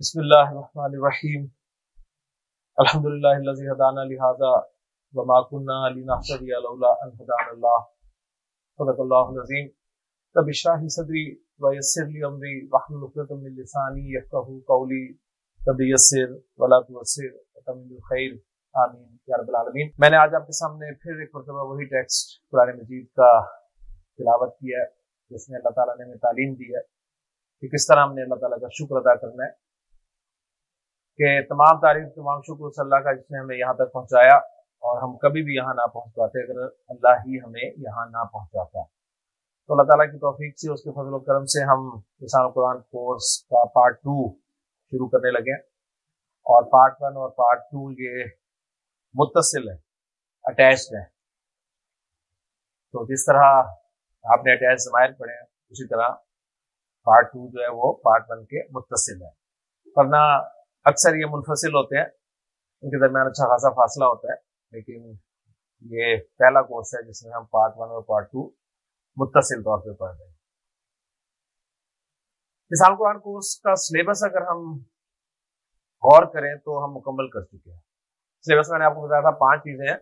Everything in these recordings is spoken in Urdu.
بسم الله الرحمن الرحيم الحمد لله الذي هدانا لهذا وما كنا لنهتدي لولا أن هدانا الله صدق الله العظيم رب اشرح لي صدري ويسر لي أمري واحلل عقدة من لساني يفقهوا قولي رب يسر ولا تعسر وتمم الخير آمین۔ یا رب العالمین۔ میں نے آج آپ کے سامنے پھر ایک مرتبہ وہی ٹیکسٹ قرآن مجید کا تلاوت کیا ہے، جس میں اللہ تعالیٰ نے ہمیں تعلیم دی ہے۔ کہ کس طرح ہم نے اللہ تعالیٰ کا شکر ادا کرنا ہے۔ کہ تمام تعریف، تمام شکر صلی اللہ کا جس نے ہمیں یہاں تک پہنچایا اور ہم کبھی بھی یہاں نہ پہنچ پاتے اگر اللہ ہی ہمیں یہاں نہ پہنچاتا۔ تو اللہ تعالیٰ کی توفیق سے، اس کے فضل و کرم سے ہم کسان قرآن کورس کا پارٹ ٹو شروع کرنے لگے اور پارٹ ون اور پارٹ ٹو یہ متصل ہے اٹیچڈ ہے تو جس طرح آپ نے اٹیچ زمائر پڑھے ہیں، اسی طرح پارٹ ٹو جو ہے وہ پارٹ ون کے متصل ہے ورنہ اکثر یہ منفصل ہوتے ہیں۔ ان کے درمیان اچھا خاصا فاصلہ ہوتا ہے۔ لیکن یہ پہلا کورس ہے جس میں ہم پارٹ ون اور پارٹ ٹو متصل طور پہ پڑھ رہے ہیں۔ کسان قرآن کورس کا سلیبس اگر ہم غور کریں تو ہم مکمل کر چکے ہیں۔ سلیبس میں نے آپ کو بتایا تھا پانچ چیزیں ہیں۔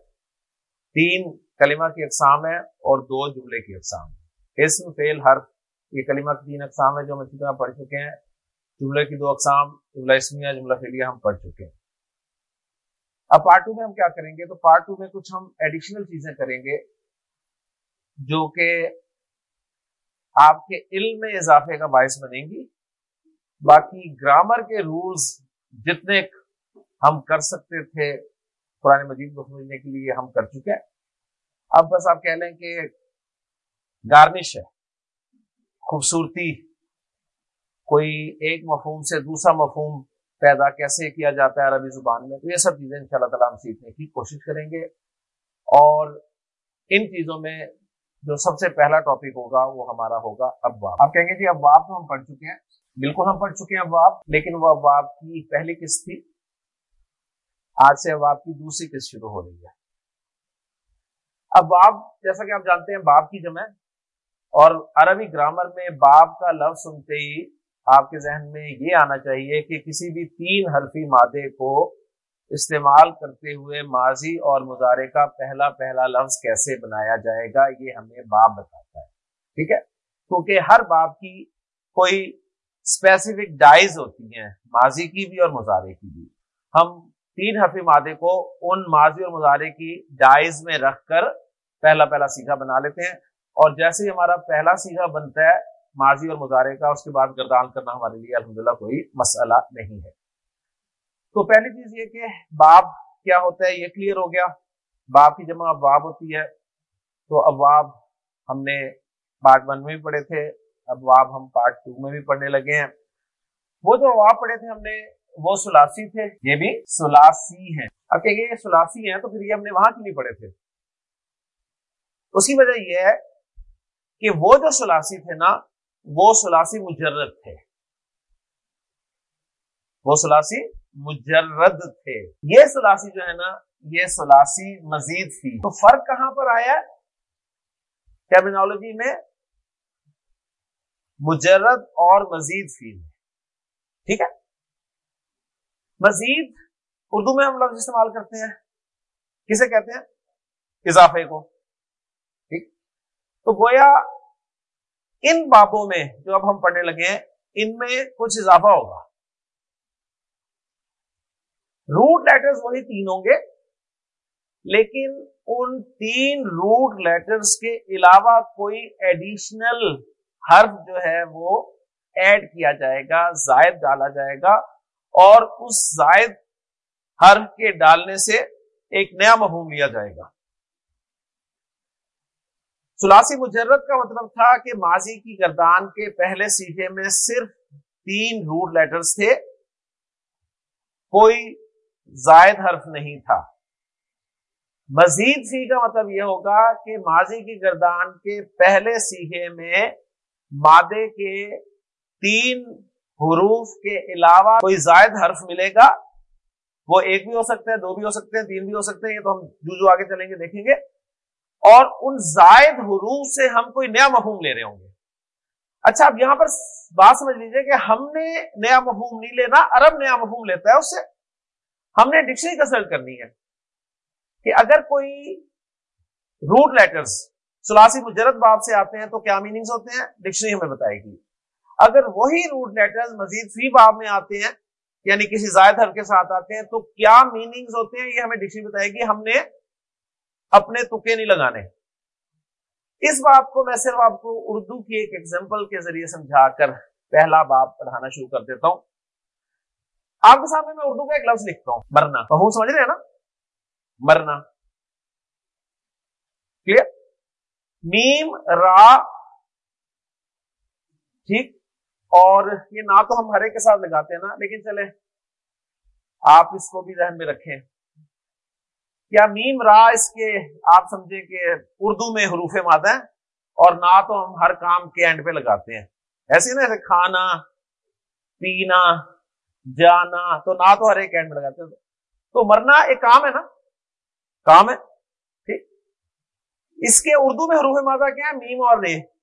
تین کلمہ کی اقسام ہے اور دو جملے کی اقسام ہے اسم فیل حرف یہ کلمہ کی تین اقسام ہے جو ہم اچھی طرح پڑھ چکے ہیں۔ جملے کی دو اقسام، جملہ اسمیہ، جملہ فیلیا ہم پڑھ چکے ہیں۔ اب پارٹ ٹو میں ہم کیا کریں گے؟ تو پارٹ ٹو میں کچھ ہم ایڈیشنل چیزیں کریں گے جو کہ آپ کے علم میں اضافے کا باعث بنے گی۔ باقی گرامر کے رولز جتنے ہم کر سکتے تھے قرآن مجید کو سمجھنے کے لیے ہم کر چکے ہیں۔ اب بس آپ کہہ لیں کہ گارنش ہے۔ خوبصورتی، کوئی ایک مفہوم سے دوسرا مفہوم پیدا کیسے کیا جاتا ہے عربی زبان میں؟ تو یہ سب چیزیں ان شاء اللہ تعالیٰ ہم سیکھنے کی کوشش کریں گے۔ اور ان چیزوں میں جو سب سے پہلا ٹاپک ہوگا وہ ہمارا ہوگا ابواب۔ آپ کہیں گے جی ابواب تو ہم پڑھ چکے ہیں۔ بالکل ہم پڑھ چکے ہیں ابواب، لیکن وہ ابواب کی پہلی قسط تھی۔ آج سے ابواب کی دوسری قسط شروع ہو رہی ہے۔ ابواب، جیسا کہ آپ جانتے ہیں، باب کی جمع اور عربی گرامر میں باب کا لفظ سنتے ہی آپ کے ذہن میں یہ آنا چاہیے کہ کسی بھی تین حرفی مادے کو استعمال کرتے ہوئے ماضی اور مظاہرے کا پہلا پہلا لفظ کیسے بنایا جائے گا، یہ ہمیں باب بتاتا ہے۔ ٹھیک ہے؟ کیونکہ ہر باب کی کوئی اسپیسیفک ڈائز ہوتی ہیں، ماضی کی بھی اور مظاہرے کی بھی۔ ہم تین حرفی مادے کو ان ماضی اور مظاہرے کی ڈائز میں رکھ کر پہلا پہلا سیکھا بنا لیتے ہیں۔ اور جیسے ہی ہمارا پہلا سیکھا بنتا ہے، ماضی اور مظاہرے کا، اس کے بعد گردان کرنا ہمارے لیے الحمد کوئی مسئلہ نہیں ہے۔ تو پہلی چیز یہ کہ باب کیا ہوتا ہے، یہ کلیئر ہو گیا۔ باب کی جمع ابواب ہوتی ہے۔ تو ابواب ہم نے پارٹ ون میں بھی پڑھے تھے ابواب ہم پارٹ ٹو میں بھی پڑھنے لگے ہیں۔ وہ جو ابواب پڑھے تھے ہم نے، وہ سلاسی تھے۔ یہ بھی سلاسی ہیں۔ اب کہ یہ سلاسی ہیں تو پھر یہ ہم نے وہاں کی نہیں پڑھے تھے؟ اس کی وجہ یہ ہے کہ وہ جو سلاسی تھے نا، وہ سلاسی مجرد تھے۔ وہ سلاسی مجرد تھے۔ یہ سلاسی جو ہے نا، یہ سلاسی مزید تھی۔ تو فرق کہاں پر آیا؟ ٹرمینالوجی میں مجرد اور مزید فی ٹھیک ہے؟ مزید اردو میں ہم لفظ استعمال کرتے ہیں۔ کسے کہتے ہیں؟ اضافے کو۔ تو گویا ان بابوں میں جو اب ہم پڑھنے لگے ہیں، ان میں کچھ اضافہ ہوگا۔ روٹ لیٹرز وہی تین ہوں گے، لیکن ان تین روٹ لیٹرز کے علاوہ کوئی ایڈیشنل حرف جو ہے وہ ایڈ کیا جائے گا، زائد ڈالا جائے گا۔ اور اس زائد حرف کے ڈالنے سے ایک نیا مفہوم لیا جائے گا۔ سلاسی مجرد کا مطلب تھا کہ ماضی کی گردان کے پہلے سیٹے میں صرف تین روٹ لیٹرز تھے۔ کوئی زائد حرف نہیں تھا۔ مزید سی کا مطلب یہ ہوگا کہ ماضی کی گردان کے پہلے سیکھے میں مادے کے تین حروف کے علاوہ کوئی زائد حرف ملے گا۔ وہ ایک بھی ہو سکتے ہیں، دو بھی ہو سکتے ہیں، تین بھی ہو سکتے ہیں، یہ تو ہم جو جو آگے چلیں گے، دیکھیں گے۔ اور ان زائد حروف سے ہم کوئی نیا مفہوم لے رہے ہوں گے۔ اچھا اب یہاں پر بات سمجھ لیجیے کہ ہم نے نیا مفہوم نہیں لینا، عرب نیا مفہوم لیتا ہے اس سے۔ ہم نے ڈکشنری کنسلٹ کرنی ہے کہ اگر کوئی روٹ لیٹرز سلاسی مجرد باب سے آتے ہیں تو کیا میننگز ہوتے ہیں؟ ڈکشنری ہمیں بتائے گی۔ اگر وہی روٹ لیٹرز مزید فی باب میں آتے ہیں یعنی کسی زائد حرف کے ساتھ آتے ہیں، تو کیا میننگز ہوتے ہیں؟ یہ ہمیں ڈکشنری بتائے گی۔ ہم نے اپنے تکے نہیں لگانے۔ اس بات کو میں صرف آپ کو اردو کی ایک ایگزامپل کے ذریعے سمجھا کر پہلا باب پڑھانا شروع کر دیتا ہوں۔ آپ کے سامنے میں اردو کا ایک لفظ لکھتا ہوں، مرنا۔ بہو سمجھ رہے ہیں نا؟ مرنا۔ کلیئر نیم را۔ ٹھیک؟ اور یہ نہ تو ہم ہر ایک کے ساتھ لگاتے ہیں نا، لیکن چلے آپ اس کو بھی ذہن میں رکھیں۔ کیا میم را اس کے آپ سمجھیں کہ اردو میں حروف مادہ ہیں اور نہ تو ہم ہر کام کے اینڈ پہ لگاتے ہیں۔ ایسے نا ایسے کھانا، پینا، جانا، تو نہ تو ہر ایک اینڈ میں لگاتے ہیں۔ تو مرنا ایک کام ہے نا؟ کام ہے۔ ٹھیک۔ اس کے اردو میں حروف مادہ کیا ہے؟ میم اور رے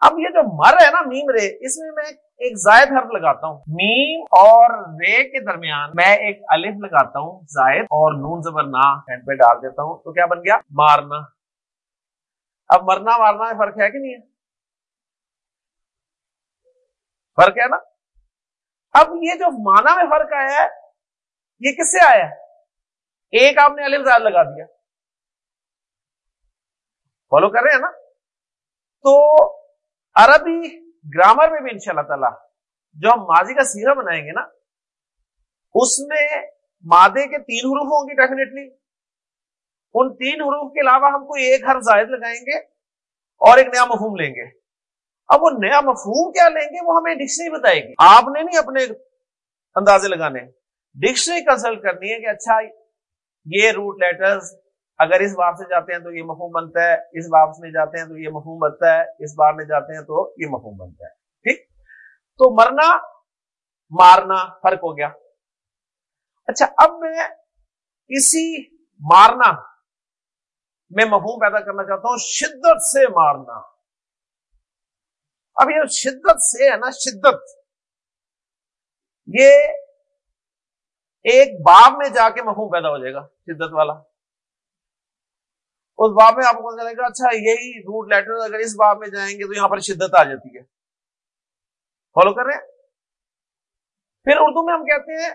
اب یہ جو مر ہے نا میم رے، اس میں میں ایک زائد حرف لگاتا ہوں۔ میم اور رے کے درمیان میں ایک الف لگاتا ہوں، زائد، اور نون زبر نا ہینڈ پہ ڈال دیتا ہوں۔ تو کیا بن گیا؟ مارنا۔ اب مرنا، مارنا میں فرق ہے کہ نہیں ہے؟ فرق ہے نا؟ اب یہ جو مانا میں فرق آیا ہے، یہ کس سے آیا ہے؟ ایک آپ نے الف زائد لگا دیا۔ فالو کر رہے ہیں نا؟ تو عربی گرامر میں بھی ان شاء اللہ تعالی جو ہم ماضی کا سیرا بنائیں گے نا، اس میں مادے کے تین حروف ہوں گے ڈیفینیٹلی ان تین حروف کے علاوہ ہم کوئی ایک حرف زائد لگائیں گے اور ایک نیا مفہوم لیں گے۔ اب وہ نیا مفہوم کیا لیں گے وہ ہمیں ڈکشنری بتائے گی۔ آپ نے نہیں اپنے اندازے لگانے۔ ڈکشنری کنسلٹ کرنی ہے کہ اچھا یہ روٹ لیٹرز اگر اس باب سے جاتے ہیں تو یہ مفہوم بنتا ہے، اس باب میں جاتے ہیں تو یہ مفہوم بنتا ہے، اس باب میں جاتے ہیں تو یہ مفہوم بنتا ہے، ٹھیک؟ تو مرنا، مارنا فرق ہو گیا۔ اچھا اب میں اسی مارنا میں مفہوم پیدا کرنا چاہتا ہوں، شدت سے مارنا۔ اب یہ شدت سے ہے نا، شدت۔ یہ ایک باب میں جا کے مفہوم پیدا ہو جائے گا، شدت والا۔ اس باب میں آپ کو چلے گا اچھا یہی روٹ لیٹر اگر اس باب میں جائیں گے تو یہاں پر شدت آ جاتی ہے۔ فالو کر رہے ہیں؟ پھر اردو میں ہم کہتے ہیں،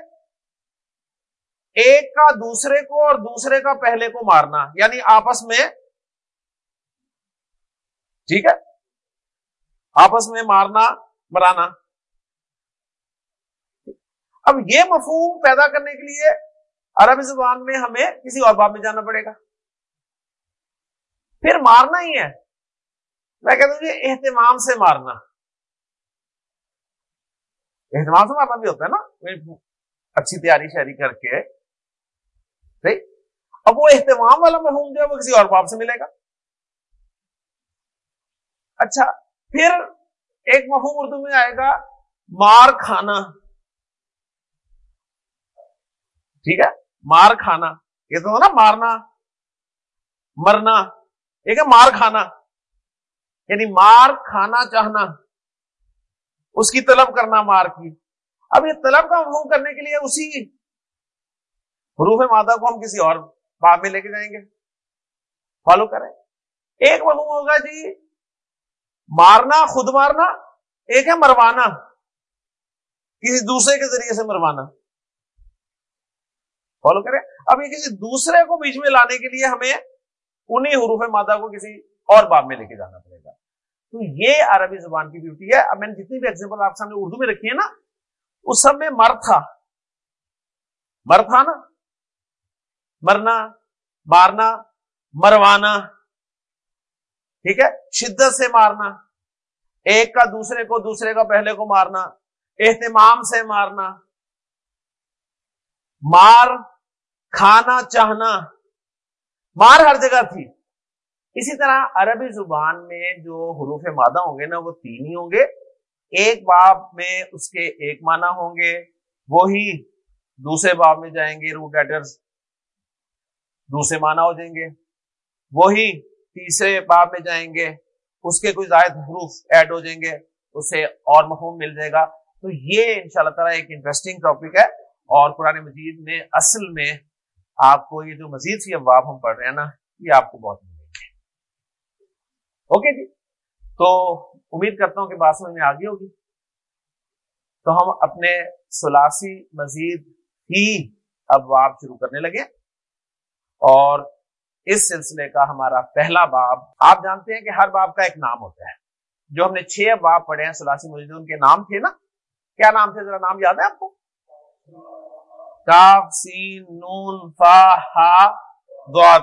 ایک کا دوسرے کو اور دوسرے کا پہلے کو مارنا یعنی آپس میں، ٹھیک ہے؟ آپس میں مارنا، مرانا۔ اب یہ مفہوم پیدا کرنے کے لیے عربی زبان میں ہمیں کسی اور باب میں جانا پڑے گا۔ پھر مارنا ہی ہے۔ میں کہتا ہوں کہ اہتمام سے مارنا۔ اہتمام سے مارنا بھی ہوتا ہے نا۔ اچھی تیاری شہری کر کے۔ اب وہ اہتمام والا مفہوم جو ہے وہ کسی اور باپ سے ملے گا۔ اچھا پھر ایک مفہوم اردو میں آئے گا، مار کھانا۔ ٹھیک ہے؟ مار کھانا۔ یہ تو نا، مارنا۔ مرنا۔ ایک ہے مار کھانا یعنی مار کھانا چاہنا، اس کی طلب کرنا مار کی۔ اب یہ طلب کا مفہوم کرنے کے لیے اسی حروف مادہ کو ہم کسی اور باب میں لے کے جائیں گے۔ فالو کریں۔ ایک مفہوم ہوگا جی مارنا، خود مارنا۔ ایک ہے مروانا، کسی دوسرے کے ذریعے سے مروانا۔ فالو کریں۔ اب یہ کسی دوسرے کو بیچ میں لانے کے لیے ہمیں انہیں حروف مادہ کو کسی اور باب میں لے کے جانا پڑے گا۔ تو یہ عربی زبان کی بیوٹی ہے۔ اب میں نے جتنی بھی ایگزامپل آپ سامنے اردو میں رکھی ہے نا، اس سب میں مر تھا۔ مر تھا نا۔ مرنا، مارنا، مروانا۔ ٹھیک ہے؟ شدت سے مارنا۔ ایک کا دوسرے کو، دوسرے کا پہلے کو مارنا۔ اہتمام سے مارنا۔ مار، کھانا، چاہنا۔ مار ہر جگہ تھی۔ اسی طرح عربی زبان میں جو حروف مادہ ہوں گے نا، وہ تین ہی ہوں گے۔ ایک باب میں اس کے ایک معنی ہوں گے، وہی دوسرے باب میں جائیں گے روٹ لیٹرز دوسرے معنی ہو جائیں گے۔ وہی تیسرے باب میں جائیں گے، اس کے کوئی زائد حروف ایڈ ہو جائیں گے اس سے اور مفہوم مل جائے گا۔ تو یہ ان شاء اللہ تعالیٰ ایک انٹرسٹنگ ٹاپک ہے اور قرآن مجید میں اصل میں آپ کو یہ جو مزید سی ابواب ہم پڑھ رہے ہیں نا، یہ آپ کو بہت ملیں گے۔ اوکے جی؟ تو امید کرتا ہوں کہ بات سمجھ میں آگے ہوگی۔ تو ہم اپنے سلاسی مزید ہی ابواب شروع کرنے لگے۔ اور اس سلسلے کا ہمارا پہلا باب، آپ جانتے ہیں کہ ہر باب کا ایک نام ہوتا ہے۔ جو ہم نے چھ باب پڑھے ہیں سلاسی مزید، ان کے نام تھے نا؟ کیا نام تھے؟ ذرا نام یاد ہے آپ کو؟ کاف، سین، نون، فا، ہا دعد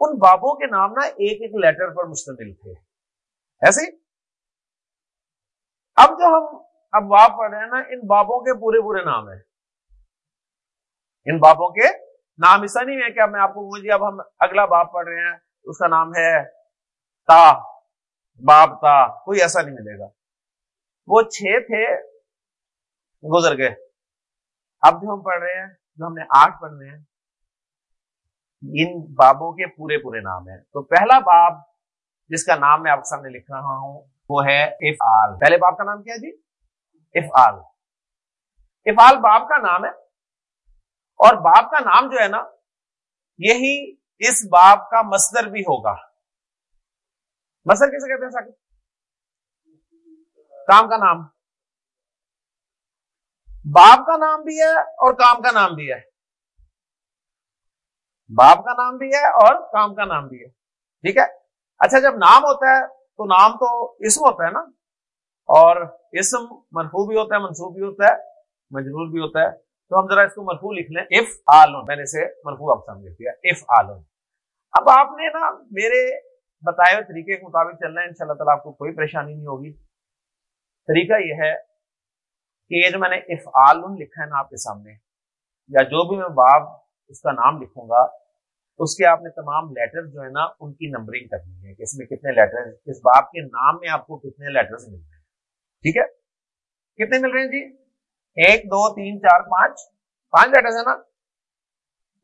ان بابوں کے نام نا ایک ایک لیٹر پر مشتمل تھے۔ ایسے اب جو ہم اب باب پڑھ رہے ہیں نا، ان بابوں کے پورے پورے نام ہیں۔ ان بابوں کے نام ایسا نہیں ہے کہ اب میں آپ کو کہوں جی اب ہم اگلا باب پڑھ رہے ہیں، اس کا نام ہے تا، باب تا، کوئی ایسا نہیں ملے گا۔ وہ چھ تھے، گزر گئے۔ اب جو ہم پڑھ رہے ہیں، جو ہم نے آٹھ پڑھنے ہیں، ان بابوں کے پورے پورے نام ہیں۔ تو پہلا باب جس کا نام میں آپ کے سامنے لکھ رہا ہوں، وہ ہے افعال۔ پہلے باب کا نام کیا جی؟ افعال۔ افعال باب کا نام ہے۔ اور باپ کا نام جو ہے نا، یہی اس باپ کا مصدر بھی ہوگا۔ مصدر کیسے کہتے ہیں ساکر کام کا نام۔ باپ کا نام بھی ہے اور کام کا نام بھی ہے۔ باپ کا نام بھی ہے اور کام کا نام بھی ہے۔ ٹھیک ہے؟ اچھا جب نام ہوتا ہے تو نام تو اسم ہوتا ہے نا۔ اور اسم مرفوع بھی ہوتا ہے منصوب بھی ہوتا ہے، مجرور بھی ہوتا ہے۔ تو ہم ذرا اس کو مرفوع لکھ لیں۔ اف آلون میں نے اسے مرفوع آپ سامنے لکھ دیا اف آلون اب آپ نے نا میرے بتائے ہوئے طریقے کے مطابق چلنا ہے۔ ان شاء اللہ تعالیٰ آپ کو کوئی پریشانی نہیں ہوگی۔ طریقہ یہ ہے کہ یہ جو میں نے اف لکھا ہے نا آپ کے سامنے، یا جو بھی میں باب اس کا نام لکھوں گا، اس کے آپ نے تمام لیٹر جو ہے نا، ان کی نمبرنگ کرنی ہے کہ اس میں کتنے لیٹر اس باپ کے نام میں آپ کو کتنے لیٹر مل رہے ہیں۔ ٹھیک ہے؟ کتنے مل رہے ہیں جی؟ ایک، دو، تین، چار، پانچ۔ پانچ لیٹر ہے نا؟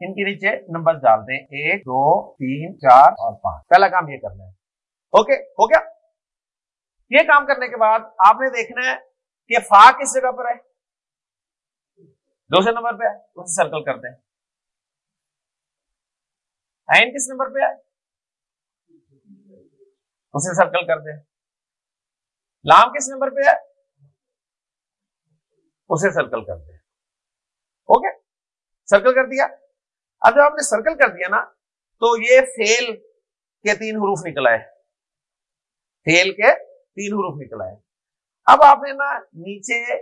ان کے نیچے نمبر ڈال دیں۔ ایک، دو، تین، چار اور پانچ۔ پہلا کام یہ کرنا ہے۔ اوکے ہو گیا؟ یہ کام کرنے کے بعد آپ نے دیکھنا ہے کہ فا کس جگہ پر ہے۔ دوسرے نمبر پہ ہے۔ اسے سرکل کر دیں کس نمبر پہ آئے اسے سرکل کر دیں لام کس نمبر پہ ہے؟ اسے سرکل کر دیں اوکے سرکل کر دیا۔ اب جب آپ نے سرکل کر دیا نا، تو یہ فیل کے تین حروف نکل آئے فیل کے تین حروف نکل آئے اب آپ نے نا نیچے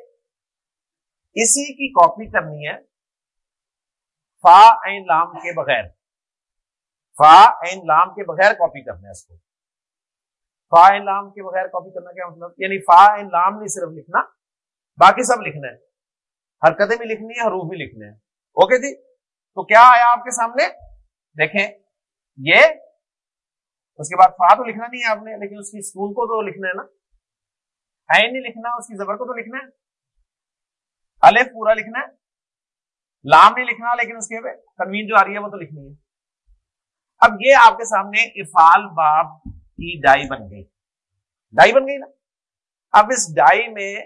اسی کی کاپی کرنی ہے، فا این لام کے بغیر۔ فا این لام کے بغیر کاپی کرنا ہے اس کو۔ فا این لام کے بغیر کاپی کرنا کیا مطلب؟ یعنی فا این لام نہیں صرف لکھنا، باقی سب لکھنا ہے۔ حرکتیں بھی لکھنی ہے حروف بھی لکھنے ہیں۔ اوکے جی؟ تو کیا آیا آپ کے سامنے؟ دیکھیں، یہ، اس کے بعد فا تو لکھنا نہیں ہے آپ نے، لیکن اس کی اسکول کو تو لکھنا ہے نا۔ این نہیں لکھنا، اس کی زبر کو تو لکھنا ہے۔ الف پورا لکھنا ہے۔ لام نہیں لکھنا، لیکن اس کے تنوین جو آ رہی ہے وہ تو لکھنی ہے۔ اب یہ آپ کے سامنے افال باب کی ڈائی بن گئی۔ ڈائی بن گئی نا؟ اب اس ڈائی میں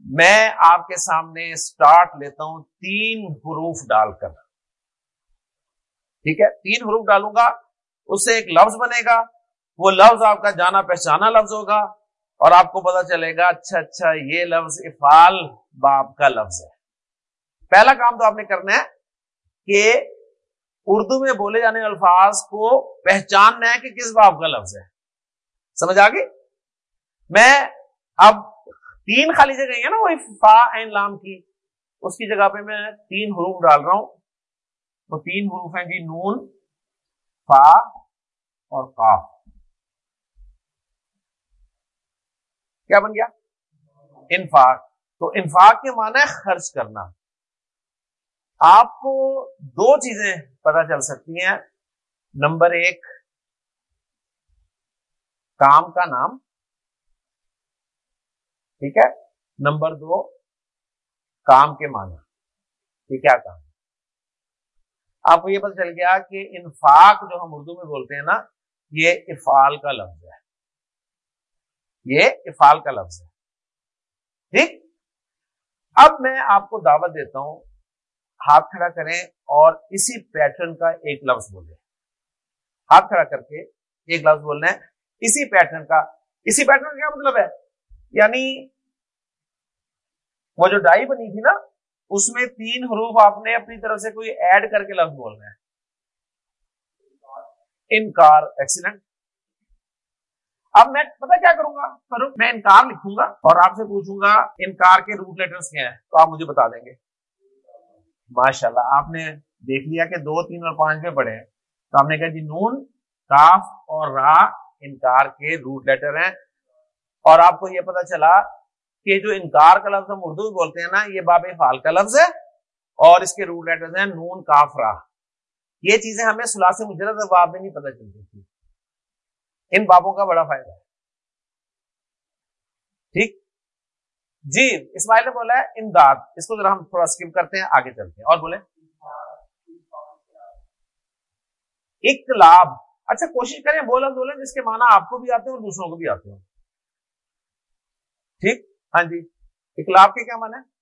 میں آپ کے سامنے اسٹارٹ لیتا ہوں تین حروف ڈال کر۔ ٹھیک ہے؟ تین حروف ڈالوں گا، اس سے ایک لفظ بنے گا، وہ لفظ آپ کا جانا پہچانا لفظ ہوگا۔ اور آپ کو پتا چلے گا اچھا اچھا یہ لفظ افال باب کا لفظ ہے۔ پہلا کام تو آپ نے کرنا ہے کہ اردو میں بولے جانے الفاظ کو پہچاننا ہے کہ کس باب کا لفظ ہے۔ سمجھ آ گئی؟ میں اب تین خالی جگہ ہے نا وہ فا این لام کی۔ اس کی جگہ پہ میں تین حروف ڈال رہا ہوں۔ وہ تین حروف ہیں جی نون، فا اور قاف۔ کیا بن گیا؟ انفاق. تو انفاق کے معنی ہے خرچ کرنا. آپ کو دو چیزیں پتا چل سکتی ہیں. نمبر ایک، کام کا نام. ٹھیک ہے؟ نمبر دو، کام کے معنی. یہ کیا کام آپ کو یہ پتا چل گیا کہ انفاق جو ہم اردو میں بولتے ہیں نا، یہ افعال کا لفظ ہے. یہ افعال کا لفظ ہے۔ ٹھیک؟ اب میں آپ کو دعوت دیتا ہوں، ہاتھ کھڑا کریں اور اسی پیٹرن کا ایک لفظ بولیں۔ ہاتھ کھڑا کر کے ایک لفظ بولنا ہے۔ اسی پیٹرن کا، اسی پیٹرن کا کیا مطلب ہے؟ یعنی وہ جو ڈائی بنی تھی نا، اس میں تین حروف آپ نے اپنی طرف سے کوئی ایڈ کر کے لفظ بولنا ہے۔ انکار ایکسیلنٹ اب میں پتا کیا کروں گا؟ میں انکار لکھوں گا اور آپ سے پوچھوں گا انکار کے روٹ لیٹرز کیا ہیں، تو آپ مجھے بتا دیں گے۔ ماشاء اللہ آپ نے دیکھ لیا کہ دو، تین اور پانچ میں پڑھے ہیں۔ تو آپ نے کہا جی نون، کاف اور را انکار کے روٹ لیٹر ہیں۔ اور آپ کو یہ پتا چلا کہ جو انکار کا لفظ ہم اردو میں بولتے ہیں نا، یہ باب فال کا لفظ ہے اور اس کے روٹ لیٹر ہیں نون، کاف، را۔ یہ چیزیں ہمیں سلاس مجرد باب میں نہیں پتہ چلتی تھی ان بابوں کا بڑا فائدہ ہے۔ ٹھیک؟ جی اسماعیل نے بولا ہے امداد۔ اس کو ذرا ہم تھوڑا اسکپ کرتے ہیں، آگے چلتے ہیں۔ اور بولے اکلاب اچھا کوشش کریں بولیں بولیں جس کے معنی آپ کو بھی آتے ہیں اور دوسروں کو بھی آتے ہیں ٹھیک؟ ہاں جی۔ اکلاب کے کیا معنی ہے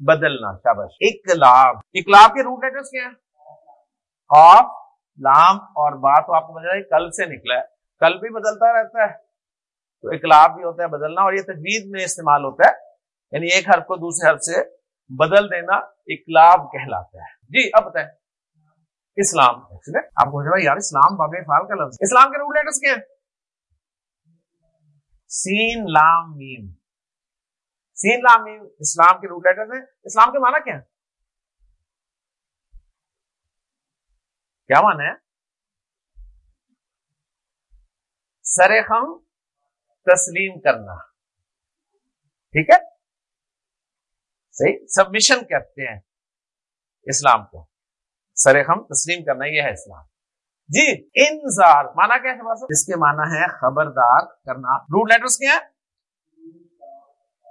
بدلنا شابش اکلاب اکلاب کے روٹ لیٹرز کیا ہیں؟ لام اور بات تو آپ کو مجھے کل سے نکلا ہے۔ کل بھی بدلتا رہتا ہے۔ تو اکلاب بھی ہوتا ہے بدلنا اور یہ تجویز میں استعمال ہوتا ہے۔ یعنی ایک حرف کو دوسرے حرف سے بدل دینا اکلاب کہلاتا ہے۔ جی اب بتائیں۔ اسلام اچھا۔ آپ کو یار، اسلام باب فال کا لفظ اسلام کے روٹ لیٹرس کیا سین، لام، میم۔ سین، لام، میم اسلام کے روٹ لیٹرس ہیں۔ اسلام کے معنی کیا کیا مانا ہے سر خم تسلیم کرنا ٹھیک ہے صحیح سبمشن کہتے ہیں اسلام کو سر ہم تسلیم کرنا یہ ہے اسلام جی انزار مانا کیا ہے اس کے مانا ہے خبردار کرنا روٹ لیٹرز کیا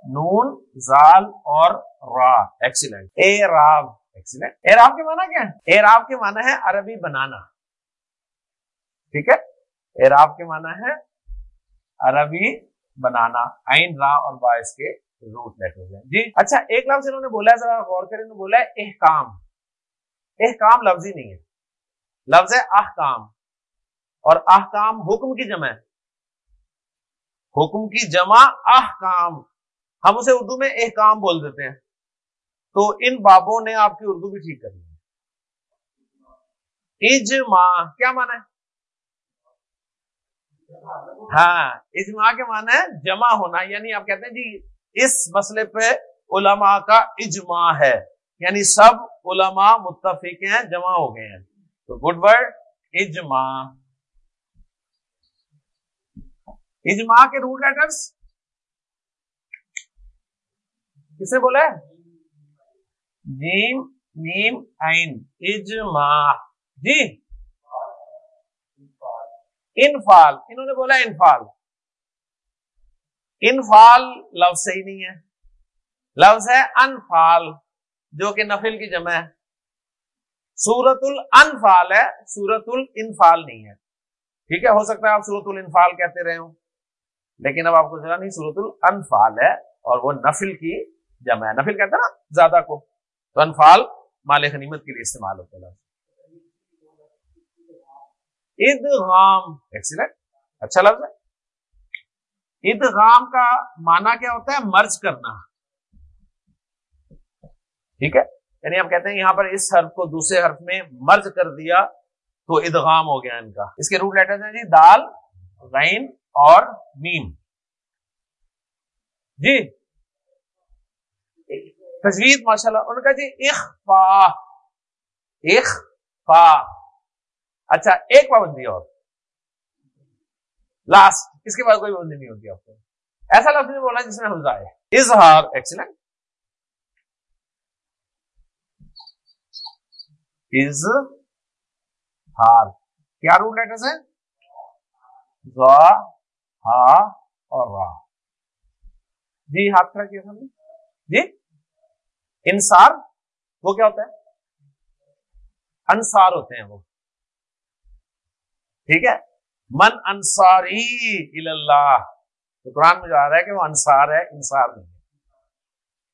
نون زال اور را ایکسیلنٹ اے راب ایکسیلنٹ اعراب کے مانا کیا ہے اعراب کے مانا ہے عربی بنانا۔ ٹھیک ہے؟ اعراب کے مانا ہے عربی بنانا۔ عین، را اور باعث کے روٹ لیٹر ہیں۔ جی اچھا ایک لفظ انہوں نے بولا ہے، ذرا غور کریں بولا ہے احکام۔ احکام لفظ ہی نہیں ہے۔ لفظ ہے احکام۔ اور احکام حکم کی جمع ہے۔ حکم کی جمع احکام۔ ہم اسے اردو میں احکام بول دیتے ہیں۔ تو ان بابوں نے آپ کی اردو بھی ٹھیک کر لی اجماع، کیا مانا ہے؟ ہاں اجماع کے معنی ہے جمع ہونا یعنی آپ کہتے ہیں جی اس مسئلے پہ علماء کا اجماع ہے یعنی سب علماء متفق ہیں، جمع ہو گئے ہیں۔ تو گڈ ورڈ، اجماع۔ اجماع کے روٹ لیٹرس کسے بولے؟ جیم نیم این اجماع جی۔ انفال، انہوں نے بولا انفال۔ انفال لفظ صحیح نہیں ہے۔ لفظ ہے انفال، جو کہ نفل کی جمع ہے۔ سورت الانفال ہے سورت الانفال نہیں ہے۔ ٹھیک ہے، ہو سکتا ہے آپ سورت الانفال کہتے رہے ہوں۔ لیکن اب آپ کو چلا نہیں سورت الانفال ہے اور وہ نفل کی جمع ہے۔ نفل کہتے ہیں نا زیادہ کو۔ تو انفال مال غنیمت کے لیے استعمال ہوتے ہیں ادغام ایکسیلنٹ اچھا لفظ ہے۔ ادغام کا معنی کیا ہوتا ہے؟ مرچ کرنا۔ ٹھیک ہے؟ یعنی ہم کہتے ہیں یہاں پر اس حرف کو دوسرے حرف میں مرج کر دیا تو ادغام ہو گیا ان کا۔ اس کے روٹ لیٹر ہیں جی دال، غین اور میم۔ جی؟ تجویز ماشاء اللہ ان کا جی اخفا اخفا۔ اچھا ایک پابندی اور۔ لاسٹ اس کے بعد کوئی پابندی نہیں ہوتی آپ کو۔ ایسا لفظ نہیں بولا جس میں حمزہ ہے اظہار ایکسیلنٹ از ہار کیا روٹ لیٹرس ہیں؟ زا ہا اور را۔ جی ہاتھ کھڑا کیا سمجھ جی؟ انسار وہ کیا ہوتا ہے؟ انصار ہوتے ہیں وہ۔ ٹھیک ہے؟ من انصاری اللہ تو قرآن میں جو آ رہا ہے کہ وہ انصار ہے، انصار نہیں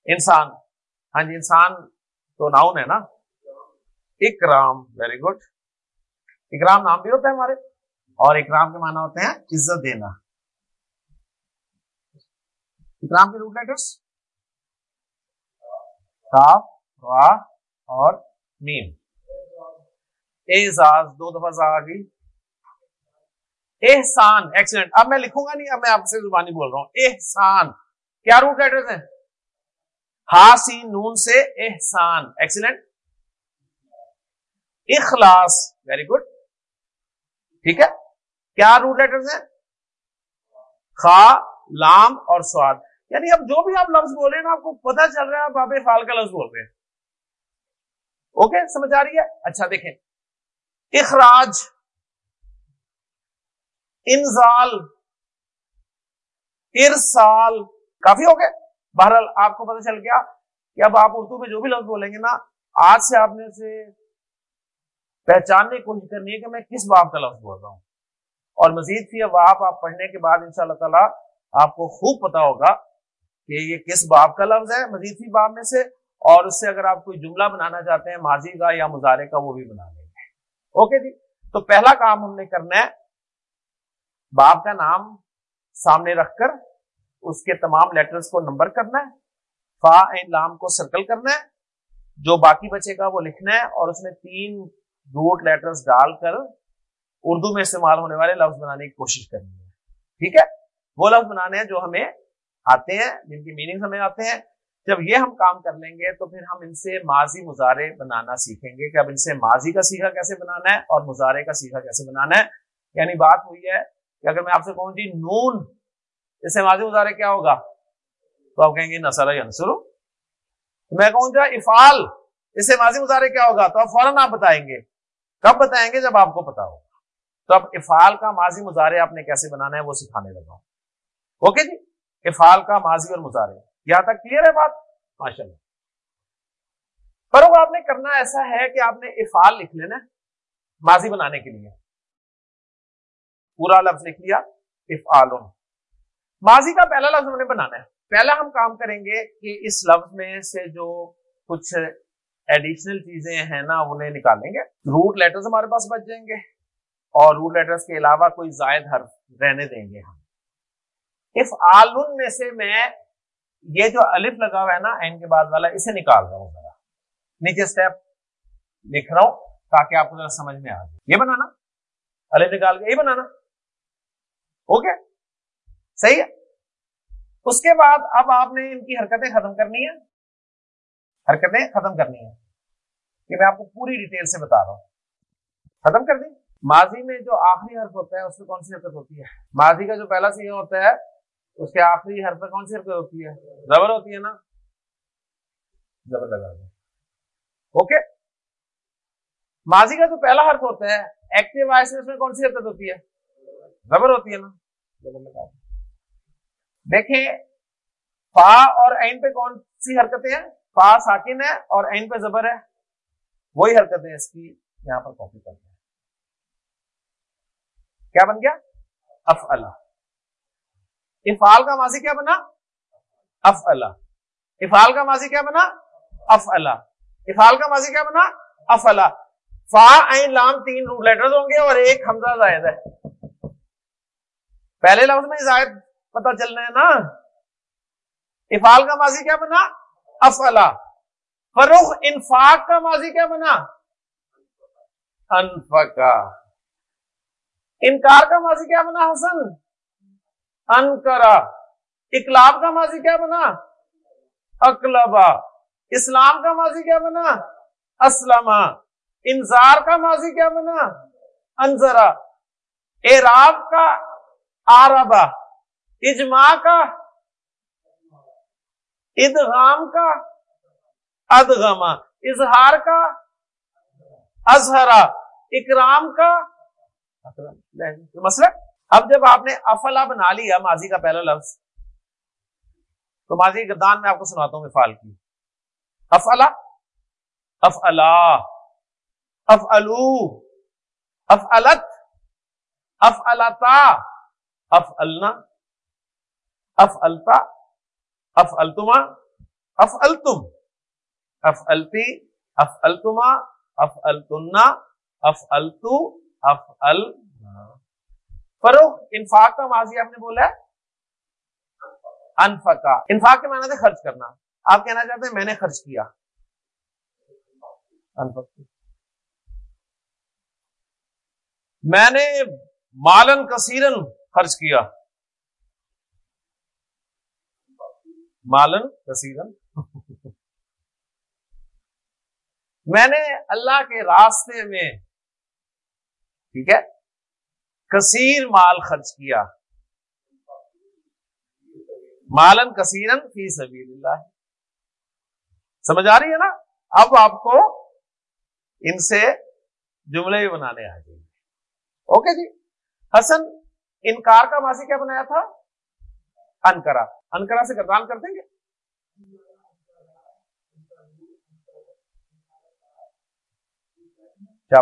انسان۔ ہاں جی انسان تو ناؤن ہے نا؟ اکرام ویری گڈ اکرام نام بھی ہوتا ہے ہمارے۔ اور اکرام کے معنی ہوتے ہیں عزت دینا۔ اکرام کے روٹ لیٹرس اور میم۔ اعزاز، دو دفعہ آ گئی۔ احسان ایکسیڈنٹ اب میں لکھوں گا نہیں، اب میں آپ سے زبانی بول رہا ہوں۔ احسان۔ کیا روٹ لیٹرز ہیں ہاسی نون سے احسان۔ ایکسیلنٹ اخلاص۔ ویری گڈ ٹھیک ہے؟ کیا روٹ لیٹرز ہیں خا، لام اور سواد۔ یعنی اب جو بھی آپ لفظ بول رہے ہیں نا، آپ کو پتا چل رہا ہے، آپ آپ فال کا لفظ بول رہے ہیں۔ اوکے سمجھ آ رہی ہے؟ اچھا دیکھیں۔ اخراج، انزال، ارسال، کافی ہو گئے۔ بہرحال، آپ کو پتہ چل گیا کہ اب آپ اردو میں جو بھی لفظ بولیں گے نا، آج سے آپ نے اسے پہچاننے کی کوشش کرنی ہے کہ میں کس باپ کا لفظ بول رہا ہوں۔ اور مزید فی واپ آپ پڑھنے کے بعد ان شاء اللہ تعالی آپ کو خوب پتا ہوگا کہ یہ کس باپ کا لفظ ہے، مزید فی باپ میں سے، اور اس سے اگر آپ کوئی جملہ بنانا چاہتے ہیں، ماضی کا یا مظاہرے کا، وہ بھی بنا لیں گے۔ اوکے جی؟ تو پہلا کام ہم نے کرنا ہے باپ کا نام سامنے رکھ کر اس کے تمام لیٹرز کو نمبر کرنا ہے، فا این لام کو سرکل کرنا ہے، جو باقی بچے گا وہ لکھنا ہے، اور اس میں تین روٹ لیٹرز ڈال کر اردو میں استعمال ہونے والے لفظ بنانے کی کوشش کرنی ہے۔ ٹھیک ہے؟ وہ لفظ بنانے ہیں جو ہمیں آتے ہیں، جن کی میننگ ہمیں آتے ہیں۔ جب یہ ہم کام کر لیں گے تو پھر ہم ان سے ماضی مظاہرے بنانا سیکھیں گے کہ اب ان سے ماضی کا سیکھا کیسے بنانا ہے اور مظاہرے کا سیکھا کیسے بنانا ہے۔ یعنی بات ہوئی ہے کہ اگر میں آپ سے کہوں جی نون، اس سے ماضی مظاہرے کیا ہوگا؟ تو آپ کہیں گے نسل انسرو میں کہوں جا افال اس سے ماضی مظاہرے کیا ہوگا؟ تو آپ فوراً آپ بتائیں گے۔ کب بتائیں گے؟ جب آپ کو پتا ہوگا۔ تو اب افال کا ماضی مظاہرے آپ نے کیسے بنانا ہے وہ سکھانے لگا ہوں۔ اوکے جی؟ افال کا ماضی اور مظاہرے یہاں تک کلیئر ہے بات؟ ماشاء اللہ پر آپ نے کرنا ایسا ہے کہ آپ نے افال لکھ لینا ماضی بنانے کے لیے۔ پورا لفظ لکھ لیا افعال ماضی کا پہلا لفظ ہم نے بنانا ہے۔ پہلا ہم کام کریں گے کہ اس لفظ میں سے جو کچھ ایڈیشنل چیزیں ہیں نا، انہیں نکالیں گے۔ روٹ لیٹرز ہمارے پاس بچ جائیں گے اور روٹ لیٹرز کے علاوہ کوئی زائد حرف رہنے دیں گے ہم۔ اف آلن میں سے میں یہ جو الف لگا ہوا ہے نا این کے بعد والا، اسے نکال رہا ہوں ذرا۔ نیچے اسٹیپ لکھ رہا ہوں تاکہ آپ کو ذرا سمجھ میں آ جائے۔ یہ بنانا۔ الف نکال کے یہ بنانا۔ اوکے؟ صحیح ہے؟ اس کے بعد اب آپ نے ان کی حرکتیں ختم کرنی ہے حرکتیں ختم کرنی ہے کہ میں آپ کو پوری ڈیٹیل سے بتا رہا ہوں۔ ختم کر دیں۔ ماضی میں جو آخری حرف ہوتا ہے، اس میں کون سی حرکت ہوتی ہے؟ ماضی کا جو پہلا سیگا ہوتا ہے اس کے آخری حرف کون سی حرکت ہوتی ہے زبر ہوتی ہے نا؟ زبر لگا دیں اوکے ماضی کا جو پہلا حرف ہوتا ہے ایکٹیو وائس میں اس میں کون سی حرکت ہوتی ہے؟ زبر ہوتی ہے نا۔ زبر لگا دیں دیکھیں، فا اور این پہ کون سی حرکتیں ہیں؟ فا ساکن ہے اور این پہ زبر ہے۔ وہی حرکتیں اس کی یہاں پر کاپی کرتے ہیں۔ کیا بن گیا؟ اف اللہ افال کا ماضی کیا بنا؟ اف اللہ افال کا ماضی کیا بنا؟ اف اللہ افال کا ماضی کیا بنا؟ اف اللہ فا این لام، تین روٹ لیٹرز ہوں گے اور ایک حمزہ زائد ہے۔ پہلے لفظ میں زائد پتا چلنا ہے نا؟ افال کا ماضی کیا بنا؟ اف اللہ فروخ، انفاق کا ماضی کیا بنا؟ انفقا انکار کا ماضی کیا بنا، حسن؟ انکرا اکلاب کا ماضی کیا بنا؟ اکلبا اسلام کا ماضی کیا بنا؟ اسلم. انذار کا ماضی کیا بنا؟ انذرا اعراب کا آربا اجماع کا ادغام کا ادغما اظہار کا اظہرا اکرام کا مسئلہ اب جب آپ نے افلا بنا لیا ماضی کا پہلا لفظ، تو ماضی کے گردان میں آپ کو سناتا ہوں مثال کی۔ افلا اف الا اف الو اف الت اف التا اف النا اف التا اف التما انفاق کا ماضی آپ نے بولا ہے؟ انفقا انفاق کے معنی سے خرچ کرنا۔ آپ کہنا چاہتے ہیں میں نے خرچ کیا۔ انفق میں نے مالن کثیرن خرچ کیا۔ مالن کثیرن میں نے اللہ کے راستے میں، ٹھیک ہے؟ کثیر مال خرچ کیا۔ مالن کثیرن فی سبیل اللہ سمجھ آ رہی ہے نا؟ اب آپ کو ان سے جملے بھی بنانے آ جائیں۔ اوکے جی؟ حسن، انکار کا ماضی کیا بنایا تھا؟ انکرا۔ انکرا سے گردان کر دیں گے؟ کیا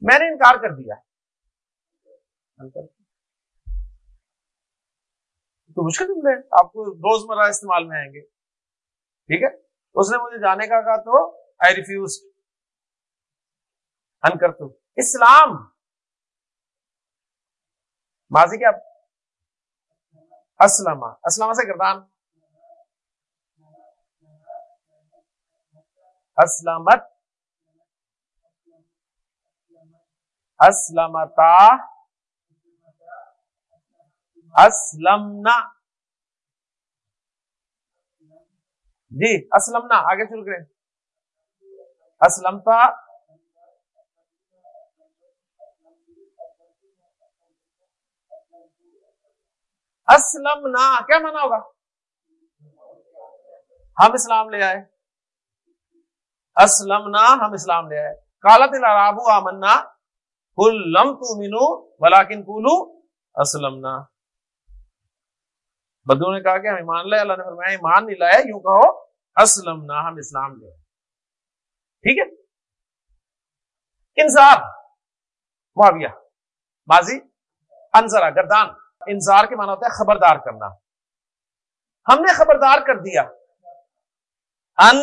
میں نے انکار کر دیا تو مشکل جملے آپ کو روزمرہ استعمال میں آئیں گے۔ ٹھیک ہے؟ اس نے مجھے جانے کا کہا تو آئی ریفیوز ان کر تو اسلام۔ ماضی کیا؟ اسلم اسلام سے کردان اسلامت۔ اسلمتا اسلمنا جی اسلم آگے شروع کریں۔ اسلمتا اسلم کیا مانا ہوگا؟ ہم اسلام لے آئے۔ اسلم ہم اسلام لے آئے۔ کالا تل رابو آمنا کل لم تو مینو بلاکن کولو اسلم بدو نے کہا کہ ہم ایمان لائے، اللہ نے فرمایا، ایمان نہیں لائے، یوں کہو اسلمنا، ہم اسلام لے۔ ٹھیک ہے؟ انسار معاویہ، ماضی انزرا گردان۔ انسار کے معنی ہوتا ہے خبردار کرنا۔ ہم نے خبردار کر دیا۔ ان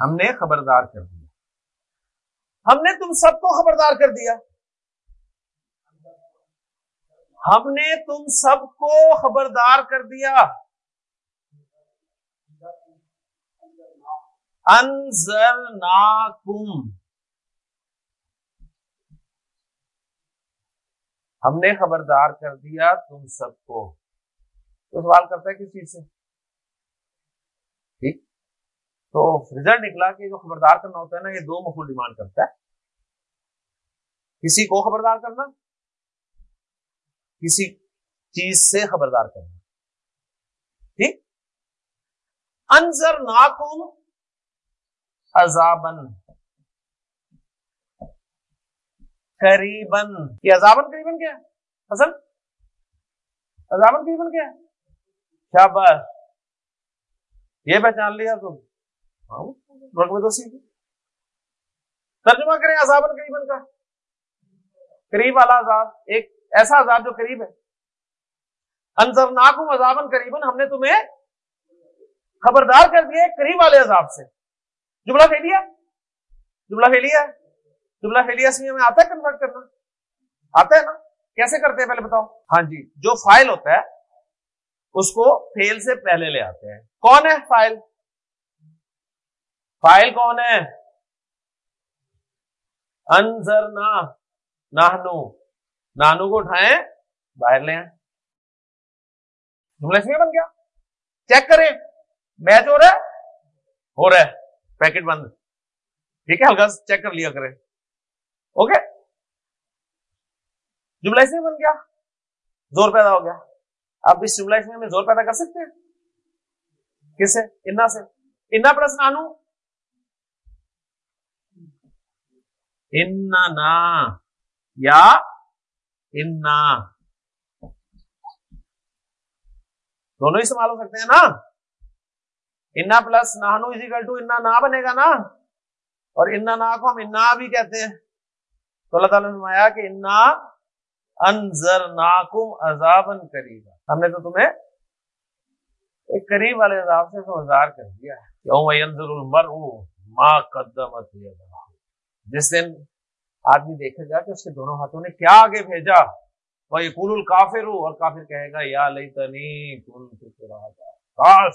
ہم نے خبردار کر دیا۔ ہم نے تم سب کو خبردار کر دیا۔ ہم نے تم سب کو خبردار کر دیا۔ انزر ہم نے خبردار کر دیا تم سب کو۔ تو سوال کرتا ہے کس چیز سے ٹھیک تو رزلٹ نکلا کہ جو خبردار کرنا ہوتا ہے نا، یہ دو مفول ڈیمانڈ کرتا ہے۔ کسی کو خبردار کرنا، کسی چیز سے خبردار کرنا۔ ٹھیک؟ انضر ناکم ازابن قریبن یہ عذابن قریبن کیا ہے؟ حسن؟ عذابن قریبن کیا ہے؟ یہ پہچان لیا تم ہاں، میں تو ترجمہ کریں عذابن قریبن کا۔ قریب والا عذاب، ایک ایسا عذاب جو قریب ہے۔ انضر ناکم عذابن قریبن ہم نے تمہیں خبردار کر دیے قریب والے عذاب سے۔ جملہ فیلیا جملہ فیلیا جملہ فیلیا سے ہمیں آتا ہے کنورٹ کرنا۔ آتا ہے نا؟ کیسے کرتے ہیں؟ پہلے بتاؤ۔ ہاں جی جو فائل ہوتا ہے، اس کو فیل سے پہلے لے آتے ہیں۔ کون ہے فائل فائل کون ہے؟ انزر نہ نانو کو اٹھائیں، باہر لے آئیں۔ جملہ اس میں بن گیا چیک کریں، میچ ہو رہا ہے؟ ہو رہا ہے۔ پیکٹ بند۔ ٹھیک ہے، ہلکا چیک کر لیا کریں۔ اوکے؟ جملہ اس میں بن گیا زور پیدا ہو گیا۔ آپ اس جملہ اس میں زور پیدا کر سکتے ہیں؟ کس سے؟ انا سے۔ انا پلس نانو۔ ان یا دونوں استعمال ہو سکتے ہیں نا؟ انا پلس نہنو ازیکل ٹو انا نہ بنے گا نا؟ اور انا نا کو ہم انا بھی کہتے ہیں۔ تو اللہ تعالیٰ نے فرمایا کہ انا انزر ناکم عذابن قریبا ہم نے تو تمہیں ایک قریب والے عذاب سے سوزار کر دیا ہے۔ یوم ینظر المرء ما قدمت یدہ جس دن آدمی دیکھے گا کہ اس کے دونوں ہاتھوں نے کیا آگے بھیجا، وہ یقول الکافر اور کافر کہے گا، یا لیتنی کنت ترابا کاش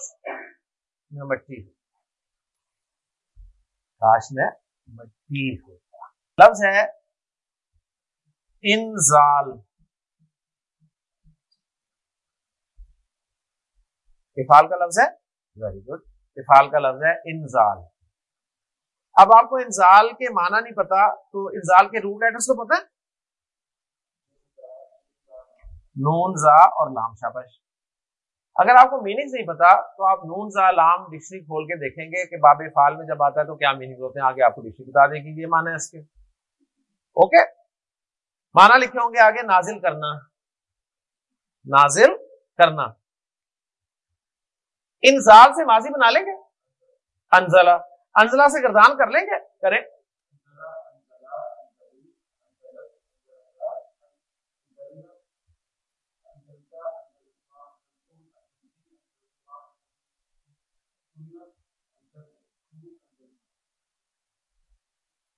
میں مٹی ہوں۔ کاش میں مٹی ہوتا لفظ ہے انزال۔ افال کا لفظ ہے؟ ویری گڈ افال کا لفظ ہے انزال۔ اب آپ کو انزال کے معنی نہیں پتا، تو انزال کے روٹ لیٹرس کو پتا ہے؟ نون، زا اور لام، شابش۔ اگر آپ کو میننگ نہیں پتا، تو آپ نون، زا، لام ڈکشنری کھول کے دیکھیں گے کہ باب فال میں جب آتا ہے تو کیا میننگ ہوتے ہیں؟ آگے آپ کو ڈکشنری بتا دے گی یہ معنی ہے اس کے۔ اوکے؟ مانا لکھے ہوں گے آگے، نازل کرنا۔ نازل کرنا۔ انزال سے ماضی بنا لیں گے؟ انزلہ۔ انزلہ سے گردان کر لیں گے؟ کریں۔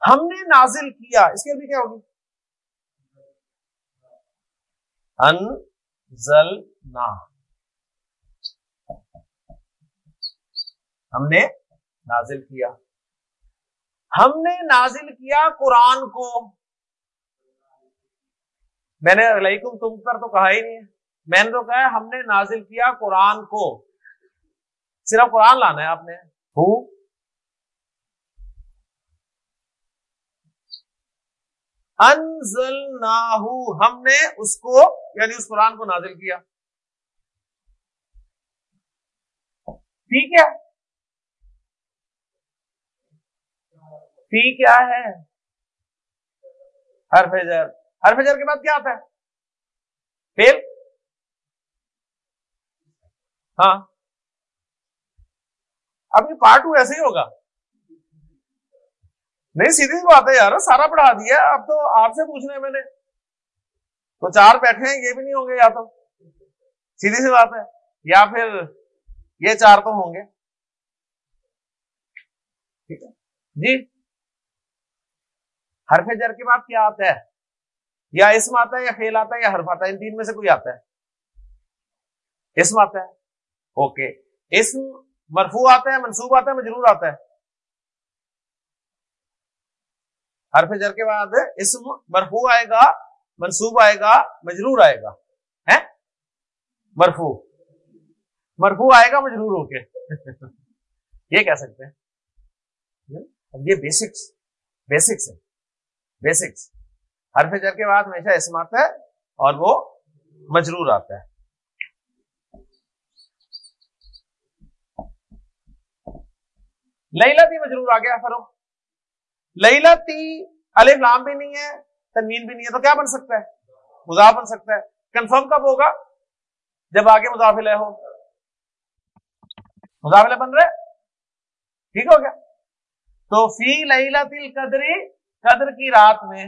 ہم نے نازل کیا۔ اس کے بھی کیا ہوگی؟ انزلنا۔ ہم نے نازل کیا۔ ہم نے نازل کیا قرآن کو۔ میں نے علیکم، تم پر تو کہا ہی نہیں ہے۔ میں نے تو کہا ہم نے نازل کیا قرآن کو۔ صرف قرآن لانا ہے آپ نے۔ ہو انزل ہم نے اس کو یعنی اس قرآن کو نازل کیا۔ ٹھیک ہے۔ فی کیا ہے؟ ہر فجر ہر فجر کے بعد کیا آتا ہے؟ فیل ہاں۔ اب یہ پارٹ ٹو ایسے ہی ہوگا۔ نہیں، سیدھی سی بات ہے یار، سارا پڑھا دیا۔ اب تو آپ سے پوچھنا ہے میں نے۔ تو چار بیٹھے ہیں، یہ بھی نہیں ہوں گے یا تو۔ سیدھی سی بات ہے۔ یا پھر یہ چار تو ہوں گے۔ ٹھیک ہے۔ جی۔ حرف جر کے بعد کیا آتا ہے؟ یا اسم آتا ہے یا فیل آتا ہے یا حرف آتا ہے؟ ان تین میں سے کوئی آتا ہے۔ اسم آتا ہے۔ اوکے۔ اسم مرفوع آتا ہے منصوب آتا ہے، مجرور آتا ہے۔ حرف جر کے بعد اسم مرفوع آئے گا منصوب آئے گا، مجرور آئے گا۔ ہے مرفوع۔ مرفوع آئے گا، مجرور ہو کے۔ یہ کہہ سکتے ہیں۔ اب یہ بیسکس بیسکس ہے۔ بیسکس حرف جر کے بعد ہمیشہ اسم آتا ہے اور وہ مجرور آتا ہے۔ لیلتی مجرور آ گیا فرو لیلتی الف لام بھی نہیں ہے، تنوین بھی نہیں ہے، تو کیا بن سکتا ہے؟ مضاف بن سکتا ہے۔ کنفرم کب ہوگا؟ جب آگے مضافل ہو۔ مضافل بن رہے ٹھیک ہو گیا۔ تو فی لہلت القدری قدر کی رات میں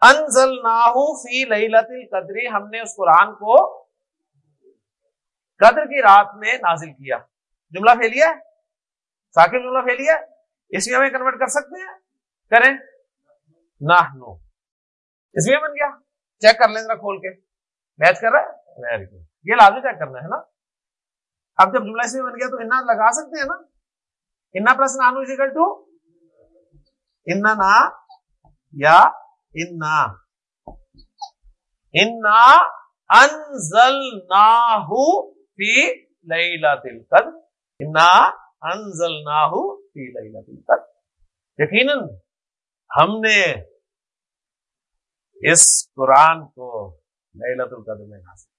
انزل ناہو فی لت القدری ہم نے اس قرآن کو قدر کی رات میں نازل کیا۔ جملہ پھیلیا ساکر جملہ پھیلیا اس میں ہمیں کنورٹ کر سکتے ہیں؟ کریں۔ نہ نو اس میں بن گیا۔ چیک کر لیں ذرا کھول کے۔ میچ کر رہا ہے؟ ویری گڈ یہ لازمی چیک کرنا ہے نا؟ اب جب جملہ اس میں بن گیا تو انا لگا سکتے ہیں نا؟ انا پلس نانو از ٹو اننا یا انا انا انزلناہ فی لیلۃ القدر۔ انا انزلناہ فی لیلۃ القدر۔ یقیناً ہم نے اس قرآن کو لیلت القدر میں حاصل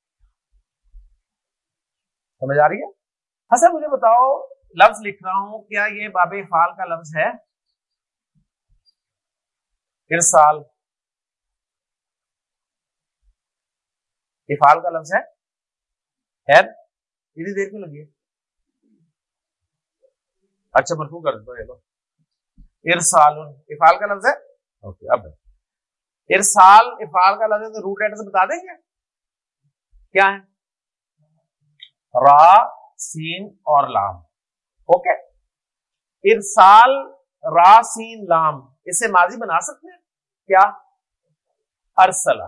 سمجھ آ رہی ہے؟ حسن، مجھے بتاؤ، لفظ لکھ رہا ہوں، کیا یہ باب فال کا لفظ ہے؟ ارسال افال کا لفظ ہے۔ خیر، اتنی دیر کیوں لگی اچھا مرفو کر دو، یہ لو۔ ارسال افال کا لفظ ہے؟ اوکے، اب۔ ارسال افال کا لفظ ہے تو روٹ ایڈریس بتا دیں گے؟ کیا ہے؟ را، سین اور لام۔ اوکے۔ ارسال، را، سین، لام۔ اسے ماضی بنا سکتے ہیں؟ کیا ارسلا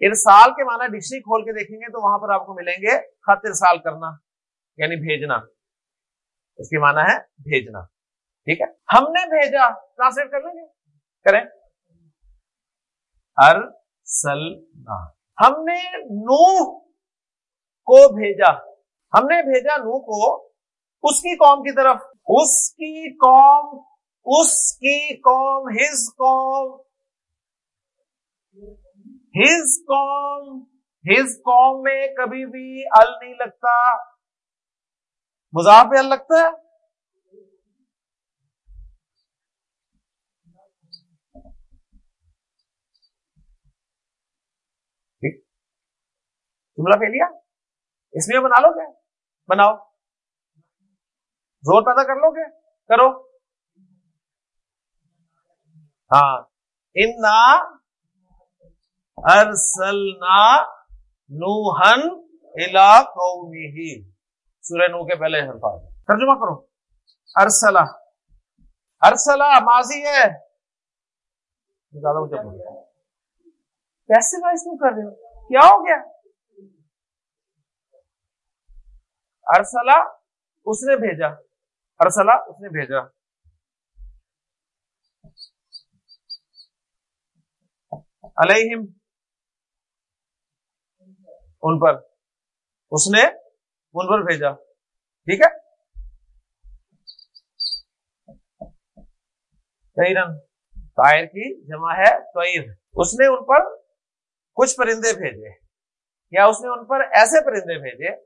ارسال کے معنی ڈکشنری کھول کے دیکھیں گے تو وہاں پر آپ کو ملیں گے خط ارسال کرنا یعنی بھیجنا۔ اس کی معنی ہے بھیجنا۔ ٹھیک ہے؟ ہم نے بھیجا، ٹرانسلیٹ کر لیں گے؟ کریں۔ ارسلنا۔ ہم نے نو کو بھیجا۔ ہم نے بھیجا نو کو اس کی قوم کی طرف۔ اس کی قوم اس کی قوم، ہز قوم ہز قوم ہز قوم میں کبھی بھی ال نہیں لگتا۔ مزاح پہ ال لگتا ہے؟ جملہ پہ لیا اس میں بنا لو گے بناؤ۔ زور پیدا کر لو گے کرو۔ ہاں۔ ارسلنا نوہن الا قومی سورہ نو کے پہلے حرفات۔ ترجمہ کرو۔ ارسلا ارسلا ماضی ہے۔ زیادہ کیسے باعث کیوں کر رہے ہو۔ کیا ہو گیا؟ ارسلا اس نے بھیجا۔ ارسلا اس نے بھیجا۔ علیہم۔ ان پر۔ اس نے ان پر بھیجا۔ ٹھیک ہے؟ طائر کی جمع ہے طیر اس نے ان پر کچھ پرندے بھیجے۔ یا اس نے ان پر ایسے پرندے بھیجے؟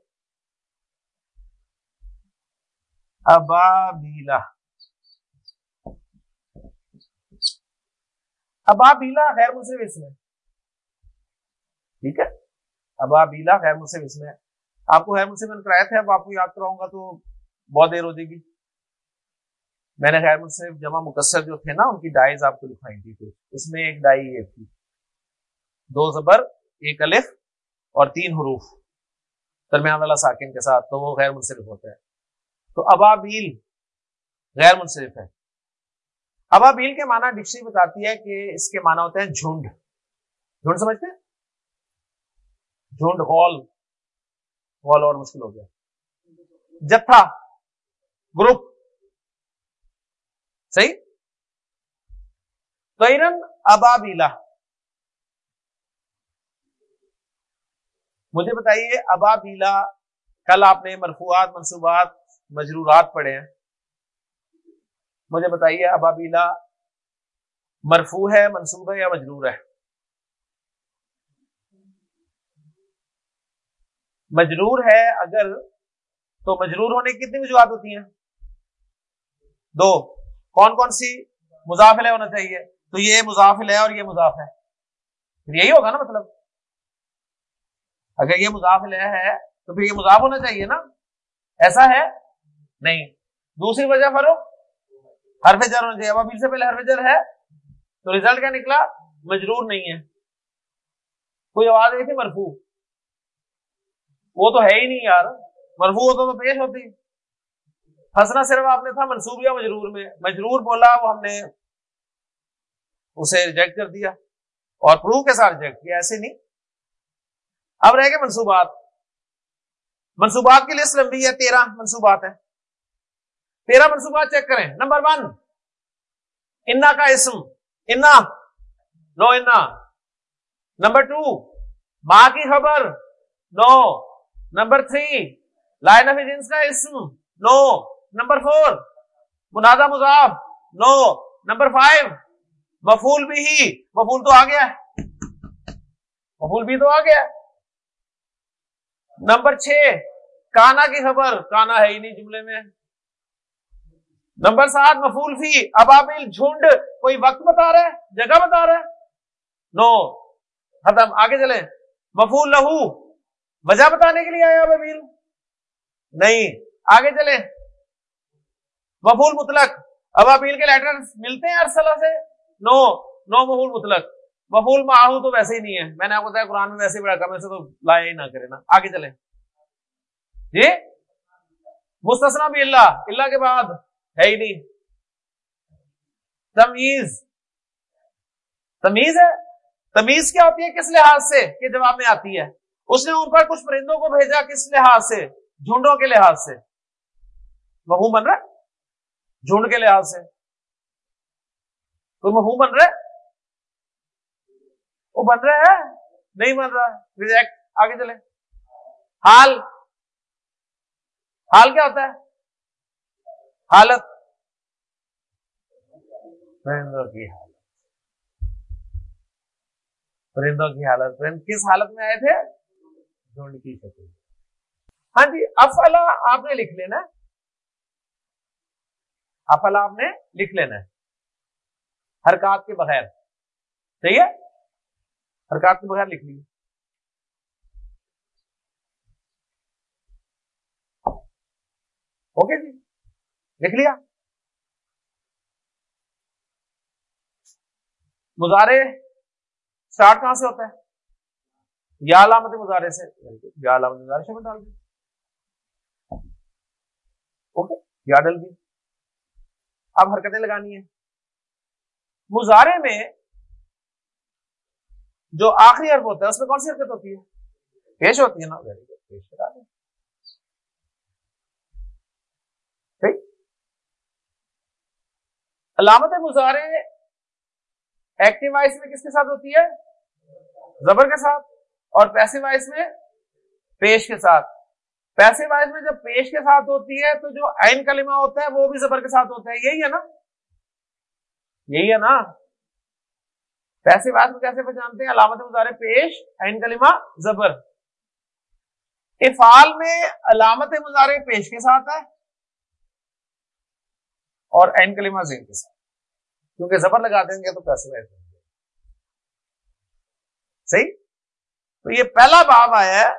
ابابیلا ابابیلا غیر منصف اس میں۔ ٹھیک ہے؟ ابابیلا غیر منصف اس میں۔ آپ کو غیر منصف کرایا تھا، اب آپ کو یاد کراؤں گا تو بہت دیر ہو جائے گی۔ میں نے غیر منصف جمع مقصر جو تھے نا، ان کی ڈائز آپ کو لکھوائی تھی تو اس میں ایک ڈائی یہ تھی۔ دو زبر، ایک الف اور تین حروف۔ درمیان والا ساکن کے ساتھ تو وہ غیر منصرف ہوتا ہے۔ تو ابابیل غیر منصرف ہے۔ ابابیل کے معنی ڈکشنری بتاتی ہے کہ اس کے معنی ہوتے ہیں جھنڈ۔ جھنڈ سمجھتے ہیں؟ جھنڈ ہال۔ ہال اور مشکل ہو گیا۔ جتھا۔ گروپ۔ صحیح؟ تو ابابیلا مجھے بتائیے ابابیلا کل آپ نے مرفوعات، منصوبات، مجرورات پڑھے ہیں۔ مجھے بتائیے ابابیلا مرفو ہے، منصوب ہے یا مجرور ہے؟ مجرور ہے اگر، تو مجرور ہونے کی کتنی وجوہات ہوتی ہیں؟ دو۔ کون کون سی؟ مضافل ہونا چاہیے۔ تو یہ مضافل ہے اور یہ مضاف ہے۔ یہی ہوگا نا مطلب۔ اگر یہ مضافل ہے، تو پھر یہ مضاف ہونا چاہیے نا۔ ایسا ہے؟ نہیں۔ دوسری وجہ فروخ حرف جر ہونا چاہیے ابھی سے پہلے حرف جر ہے، تو ریزلٹ کیا نکلا؟ مجرور نہیں ہے۔ کوئی آواز آئی تھی مرفو وہ تو ہے ہی نہیں یار۔ مرفو ہوتا تو پیش ہوتی۔ ہنسنا صرف آپ نے تھا، منصوب یا مجرور میں۔ مجرور بولا، وہ ہم نے اسے ریجیکٹ کر دیا۔ اور پروف کے ساتھ ریجیکٹ کیا، ایسے نہیں۔ اب رہ گئے منصوبات۔ منصوبات کی لسٹ لمبی ہے، تیرہ منصوبات ہیں۔ تیرہ منصوبات چیک کریں۔ نمبر ون، انا کا اسم۔ انا۔ نو انا۔ نمبر ٹو ماں کی خبر۔ نو۔ نمبر تھری، لائن آف ایجنس کا اسم۔ نو۔ نمبر فور منادا مضاف۔ نو۔ نمبر فائیو مفول بھی ہی۔ مفول تو آ گیا مفول بھی تو آ گیا نمبر چھ، کانا کی خبر۔ کانا ہے ہی نہیں جملے میں۔ نمبر سات مفول فی ابابل جھنڈ، کوئی وقت بتا رہا ہے؟ جگہ بتا رہا ہے؟ نو۔ ختم۔ آگے چلے مفول لہو۔ وجہ بتانے کے لیے آیا ابابیل؟ نہیں۔ آگے چلے مفول مطلق۔ ابابیل کے لیٹر ملتے ہیں ارسلہ سے؟ نو۔ نو مفول مطلق۔ مفول معاہو تو ویسے ہی نہیں ہے۔ میں نے آپ کو بتایا قرآن میں ویسے ہی بڑا کم ایسے تو لایا ہی نہ کرے نا۔ آگے چلے جی؟ مستثنا بھی اللہ۔ اللہ کے بعد۔ ہے ہی نہیں۔ تمیز۔ تمیز ہے؟ تمیز کیا ہوتی ہے؟ کس لحاظ سے؟ کہ جواب میں آتی ہے۔ اس نے ان پر کچھ پرندوں کو بھیجا، کس لحاظ سے؟ جھنڈوں کے لحاظ سے۔ وہ بن رہا جھنڈ کے لحاظ سے۔ کوئی مفہوم بن رہا ہے؟ وہ بن رہا ہے؟ نہیں بن رہا۔ ریجیکٹ۔ آگے چلے حال۔ حال کیا ہوتا ہے؟ حالت؟ پرندوں کی حالت۔ پرندوں کی حالت۔ پرند کس حالت میں آئے تھے؟ جھنڈ کی شکل۔ ہاں جی افلا آپ نے لکھ لینا افلا آپ نے لکھ لینا ہے۔ حرکات کے بغیر۔ صحیح ہے؟ حرکات کے بغیر لکھ لیجیے اوکے جی؟ لکھ لیا۔ مظاہرے اسٹارٹ کہاں سے ہوتا ہے؟ یا علامت مظاہرے سے۔ یا علامت مظاہرے سے ڈال دی اوکے، یا ڈل دی اب حرکتیں لگانی ہیں۔ مظاہرے میں جو آخری حرف ہوتا ہے، اس میں کون سی حرکت ہوتی ہے؟ پیش ہوتی ہے نا۔ پیش کرا دیں۔ علامت مظاہرے ایکٹیو وائس میں کس کے ساتھ ہوتی ہے؟ زبر کے ساتھ اور پیسے وائس میں پیش کے ساتھ۔ پیسے وائس میں جب پیش کے ساتھ ہوتی ہے تو جو عین کلمہ ہوتا ہے وہ بھی زبر کے ساتھ ہوتا ہے۔ یہی ہے نا؟ یہی ہے نا؟ پیسے وائس میں کیسے پہچانتے ہیں؟ علامت مظاہرے پیش، عین کلمہ، زبر۔ افعال میں علامت مظاہرے پیش کے ساتھ ہے اور این کلیما زین کے ساتھ۔ کیونکہ زبر لگا دیں گے تو پیسے گے۔ صحیح؟ تو یہ پہلا باب آیا ہے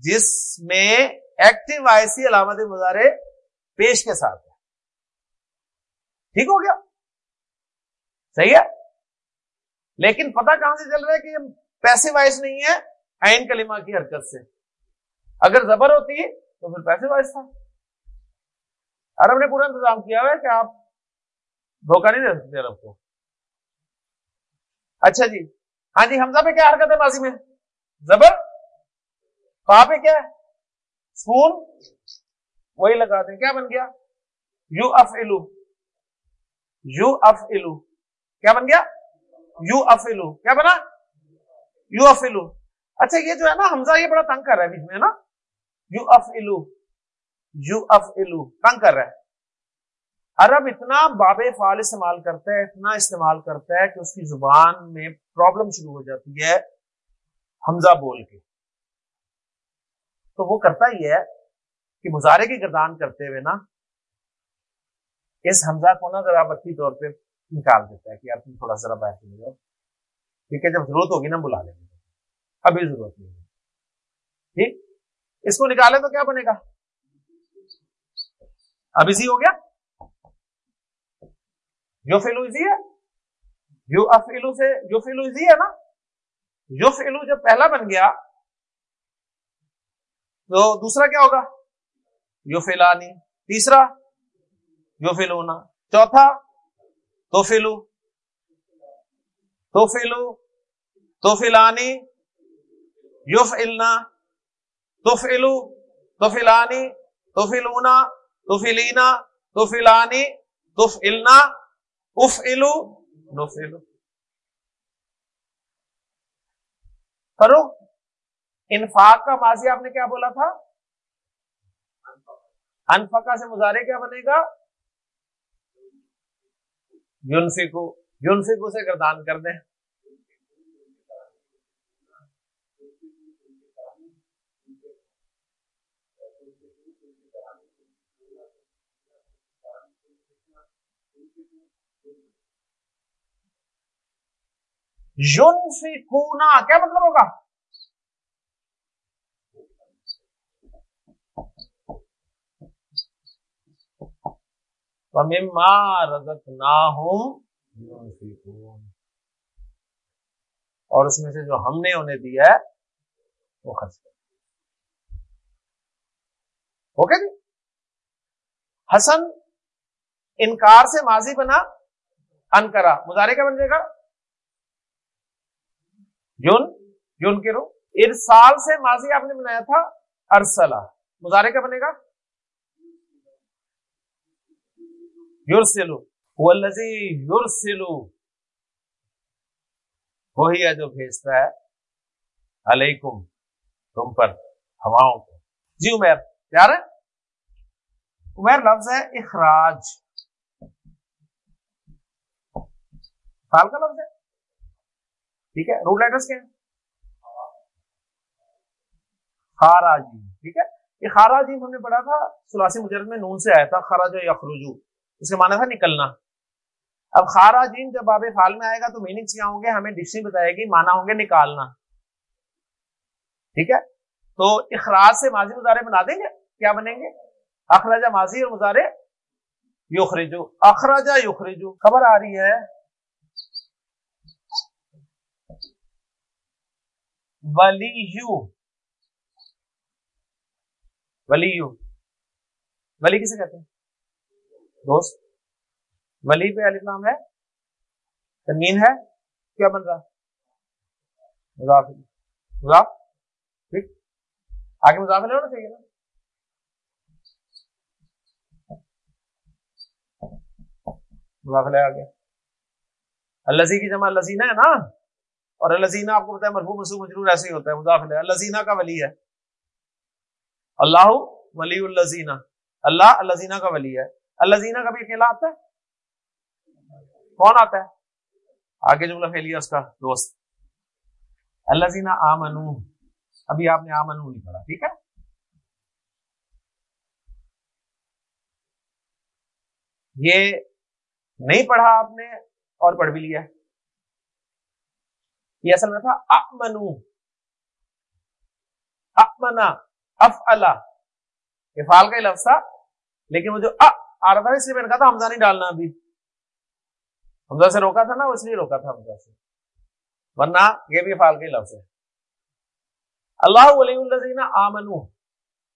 جس میں ایکٹیو آئی علامت مظاہرے پیش کے ساتھ ہے۔ ٹھیک ہو گیا؟ صحیح ہے؟ لیکن پتا کہاں سے چل رہا ہے کہ یہ پیسے وائس نہیں ہے این کلیما کی حرکت سے۔ اگر زبر ہوتی تو پھر پیسے وائس تھا۔ عرب نے پورا انتظام کیا ہوا ہے کہ آپ دھوکہ نہیں دے سکتے عرب کو؟ اچھا جی۔ ہاں جی حمزہ پہ کیا حرکت ہے ماضی میں؟ زبر؟ پا پہ کیا ہے؟ سکون؟ وہی لگا دیں۔ کیا بن گیا؟ یو اف الو یو اف الو کیا بن گیا؟ یو اف الو کیا بنا؟ یو اف الو اچھا یہ جو ہے نا، حمزہ یہ بڑا تنگ کر رہا ہے بیچ میں نا؟ یو اف الو یو اف الو تنگ کر رہا ہے۔ عرب اتنا باب فعال استعمال کرتا ہے، اتنا استعمال کرتا ہے کہ اس کی زبان میں پرابلم شروع ہو جاتی ہے، حمزہ بول کے۔ تو وہ کرتا ہی ہے کہ مظاہرے کی گردان کرتے ہوئے نا، اس حمزہ کو نا ذرا بتی طور پہ نکال دیتا ہے کہ یار تم تھوڑا ذرا بیٹھ لے جاؤ ٹھیک ہے، جب ضرورت ہوگی نا بلا لیں گے۔ ابھی ضرورت نہیں ٹھیک؟ اس کو نکالے تو کیا بنے گا؟ اب ایزی ہو گیا؟ یو فیلو ہے یو افیلو سے یو فیلو ہے نا یو فیلو جب پہلا بن گیا تو دوسرا کیا ہوگا یو فیلانی تیسرا یو فیلونا چوتھا تو فیلو تو فیلو تو فیلانی یو فیلنا تو فیلو تو فیلانی تو فیلونا تو فیلینا تو فیلانی تو فلنا اف الو نو فیلو کرو انفاق کا ماضی آپ نے کیا بولا تھا؟ انفقا سے مظاہرے کیا بنے گا؟ یونفکو یونفکو سے گردان کر دیں۔ یون کیا مطلب ہوگا؟ مما رزق نہ اور اس میں سے جو ہم نے انہیں دیا ہے وہ خرچ کر۔ اوکے جی؟ حسن انکار سے ماضی بنا ان کرا مظاہرے کا بن جائے گا؟ یون یون کے رو۔ ارسال سے ماضی آپ نے بنایا تھا ارسلا مظاہرے کا بنے گا؟ یورسلو والذی یورسلو وہی ہے جو بھیجتا ہے۔ علیکم۔ تم پر۔ ہواؤں کو جی عمیر پیار ہے عمیر لفظ ہے اخراج۔ سال کا لفظ ہے؟ ٹھیک ہے؟ روٹ لیٹرس کیا ہیں؟ خاراجی ٹھیک ہے؟ یہ خاراجی ہم نے پڑھا تھا، سلاسی مجرد میں نون سے آیا تھا خراج یخرجو، اس کا معنی تھا نکلنا۔ اب خاراجین جب باب فال میں آئے گا تو میننگ کیا ہوں گے؟ ہمیں ڈکشنری بتائے گی مانا ہوں گے نکالنا۔ ٹھیک ہے؟ تو اخراج سے ماضی مظاہرے بنا دیں گے، کیا بنیں گے؟ اخراجہ ماضی اور مظاہرے یوخرجو اخراجہ یوخرجو خبر آ رہی ہے۔ ولیو۔ ولیو۔ ولی کسے کہتے ہیں؟ دوست۔ ولی پہ علی نام ہے۔ تنوین ہے۔ کیا بن رہا؟ مضاف۔ مضاف۔ ٹھیک۔ آگے مضاف نہیں ہونا چاہیے نا۔ مضاف لے آگے۔ الزی کی جمع لذینہ ہے نا۔ اور الزینہ آپ کو پتا ہے مرفوع مسوخ مجرور ایسے ہی ہوتا ہے، مضاف لے الزینہ کا ولی ہے۔ اللہ ولی الزینہ اللہ الزینہ کا ولی ہے۔ الزینہ کا بھی اکیلا آتا ہے؟ کون آتا ہے؟ آگے جملہ پھیلیا اس کا دوست۔ اللہ زینا آمنو۔ ابھی آپ نے آمنو نہیں پڑھا، ٹھیک ہے؟ یہ نہیں پڑھا آپ نے اور پڑھ بھی لیا۔ یہ اصل میں تھا امنو امنا اف اللہ یہ فال کا ہی لفظ تھا لیکن وہ جو آ رہا تھا اس لیے میں نے کہا تھا حمزہ نہیں ڈالنا ابھی حمزہ سے روکا تھا نا اس لیے روکا تھا حمزہ سے ورنہ یہ بھی فال کے لفظ ہے اللہ ولی الزین آمنو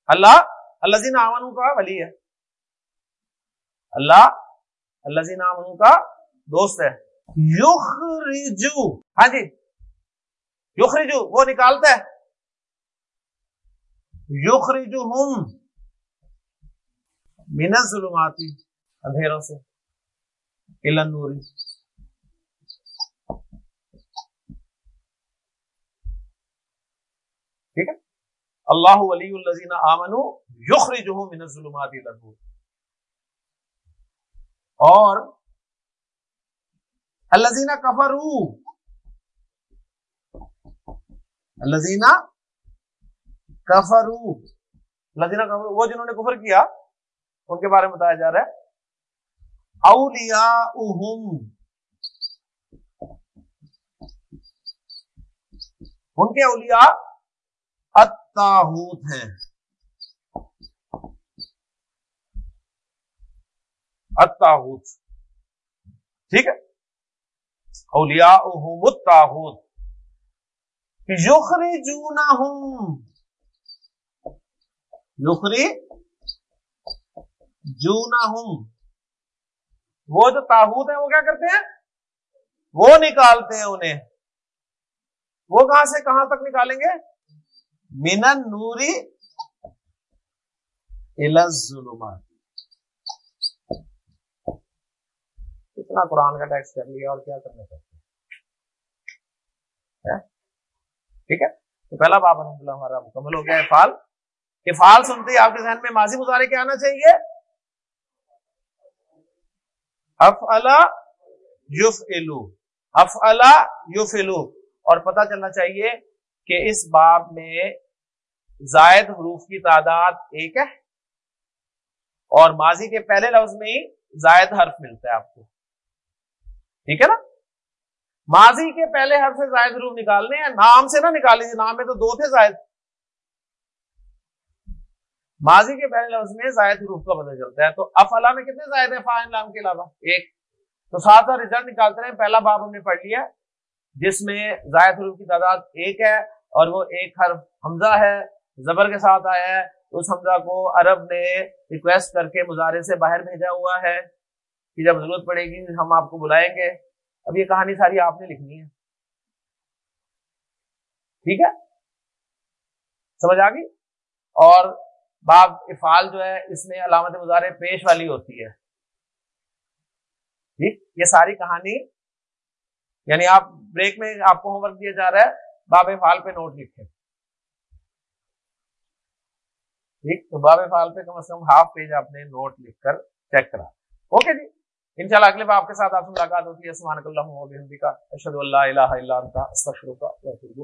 اللہ اللہ آمنو کا ولی ہے اللہ اللہ آمنو کا دوست ہے یخرجو ہاں جی یخرجو، وہ نکالتا ہے۔ یخرجو ہم من ظلماتی اندھیروں سے نوری ٹھیک ہے؟ اللہ ولی الزین آمنو یخری جو من الظلمات النور۔ اور الزینہ کفرو الزینہ کفرو لذینہ کفر وہ جنہوں نے کفر کیا، ان کے بارے میں بتایا جا رہا ہے۔ اولیاء ان کے اولیاء اتاہوت ہیں۔ اتاہوت ٹھیک ہے؟ اولیاء التاہوت یخری جونا ہوں یخری جونا ہوں وہ جو تاحوت ہیں وہ کیا کرتے ہیں؟ وہ نکالتے ہیں انہیں۔ وہ کہاں سے کہاں تک نکالیں گے؟ من نوری ظلمات اتنا قرآن کا ٹیکس کر لیا اور کیا کرنا چاہتے ہیں؟ ٹھیک ہے؟ تو پہلا باب الحمد للہ ہمارا مکمل ہو گیا افال افال سنتے ہی آپ کے ذہن میں ماضی مظاہرے کیا آنا چاہیے؟ اف یوف الو اف یوف الو اور پتا چلنا چاہیے کہ اس باب میں زائد حروف کی تعداد ایک ہے۔ اور ماضی کے پہلے لفظ میں ہی زائد حرف ملتا ہے آپ کو۔ ٹھیک ہے نا؟ ماضی کے پہلے حرف سے زائد حروف نکالنے ہیں۔ نام سے نہ نکالیں نام میں تو دو تھے زائد۔ ماضی کے پہلے لفظ میں زائد حروف کا پتہ چلتا ہے۔ تو افلا میں کتنے زائد ہیں؟ فائن لام کے علاوہ۔ ایک۔ تو ساتھ ساتھ رزلٹ نکالتے رہے پہلا باب ہم نے پڑھ لیا جس میں زائد حروف کی تعداد ایک ہے اور وہ ایک حرف حمزہ ہے، زبر کے ساتھ آیا ہے۔ اس حمزہ کو عرب نے ریکویسٹ کر کے مظاہرے سے باہر بھیجا ہوا ہے کہ جب ضرورت پڑے گی ہم آپ کو بلائیں گے۔ اب یہ کہانی ساری آپ نے لکھنی ہے۔ ٹھیک ہے؟ سمجھ آ گئی؟ اور باب افعال جو ہے، اس میں علامت مظاہرے پیش والی ہوتی ہے۔ ٹھیک؟ یہ ساری کہانی یعنی آپ بریک میں آپ کو ہوم ورک دیا جا رہا ہے، باب افعال پہ نوٹ لکھے ٹھیک؟ تو باب افعال پہ کم از کم ہاف پیج آپ نے نوٹ لکھ کر چیک کرا۔ اوکے جی۔ انشاءاللہ اگلے بار آپ کے ساتھ آپ سے ملاقات ہوتی ہے۔ سبحانک اللہ و بحمدک اشہد اللہ الہ الا انت، استغفرک و اتوب